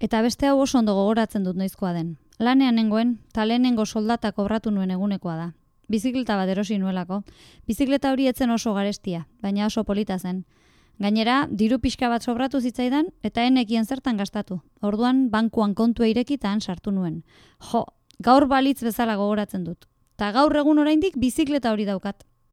Eta beste hau oso ondo gogoratzen dut noizkoa den. Lanean nengoen, talenengo soldata kobratu nuen egunekoa da. Bizikleta bat erosi nuelako. Bizikleta hori etzen oso garestia, baina oso polita zen. Gainera, diru pixka bat sobratu zitzaidan eta enekien zertan gastatu. Orduan, bankuan kontua irekitan sartu nuen. Jo, gaur balitz bezala gogoratzen dut. Ta gaur egun oraindik bizikleta hori daukat.